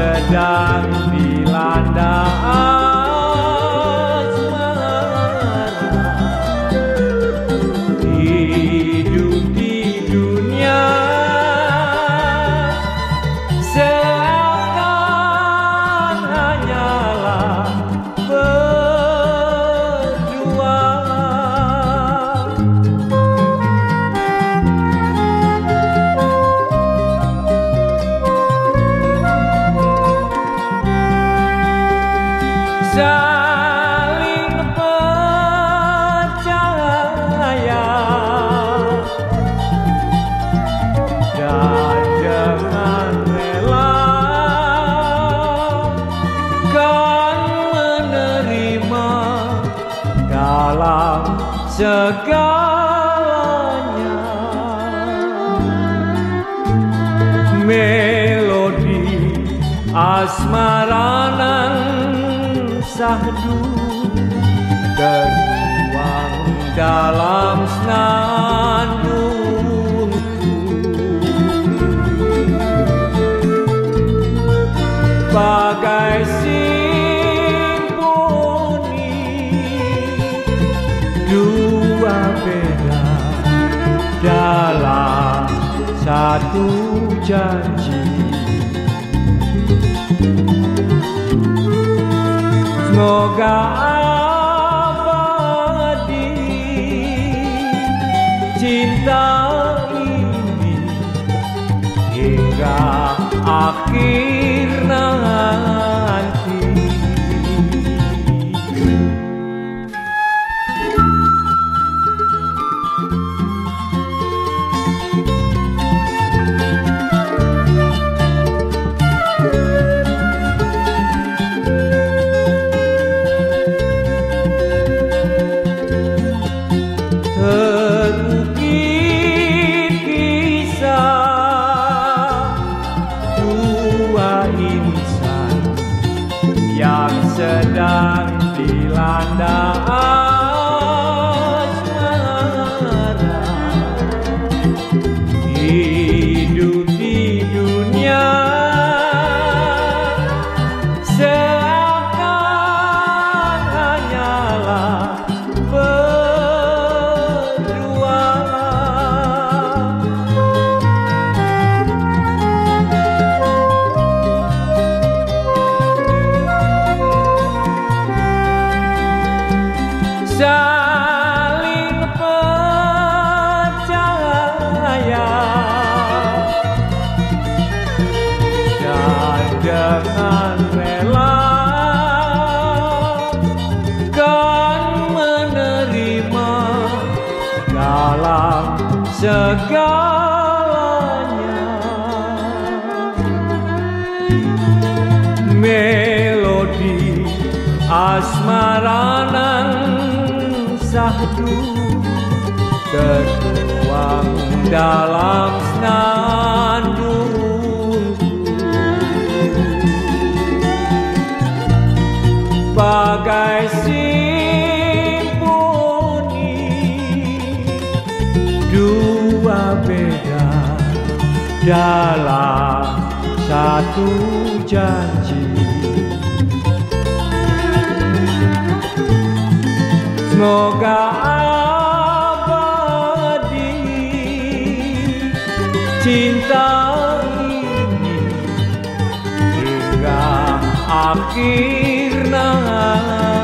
to die. Segalanya. Melodi asmaranan sahdu tertuang dalam senandungku. Bagai simponi satu janji. Semoga abadi cinta ini hingga akhir down. Segalanya. Melodi asmaranan sahdu tertuang dalam senandungku. Bagai simponi dalam satu janji. Semoga abadi cinta ini hingga akhir nanti